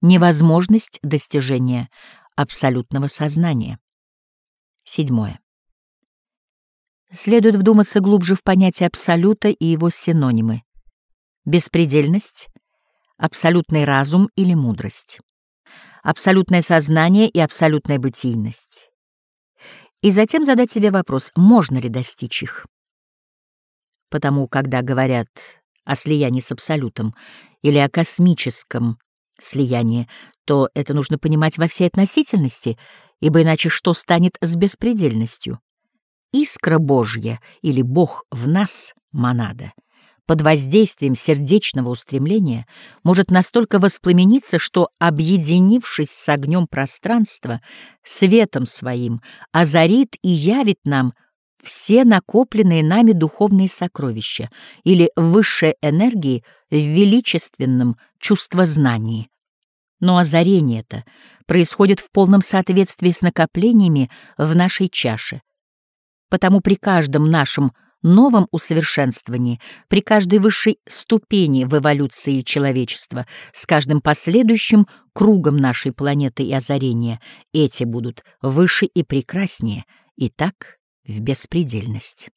невозможность достижения абсолютного сознания. Седьмое. Следует вдуматься глубже в понятие абсолюта и его синонимы. Беспредельность, абсолютный разум или мудрость, абсолютное сознание и абсолютная бытийность. И затем задать себе вопрос, можно ли достичь их. Потому, когда говорят о слиянии с абсолютом или о космическом слиянии, то это нужно понимать во всей относительности, ибо иначе что станет с беспредельностью? Искра Божья или Бог в нас, монада, под воздействием сердечного устремления может настолько воспламениться, что, объединившись с огнем пространства, светом своим, озарит и явит нам все накопленные нами духовные сокровища или высшие энергии в величественном чувствознании. Но озарение это происходит в полном соответствии с накоплениями в нашей чаше, Потому при каждом нашем новом усовершенствовании, при каждой высшей ступени в эволюции человечества, с каждым последующим кругом нашей планеты и озарения, эти будут выше и прекраснее, и так в беспредельность.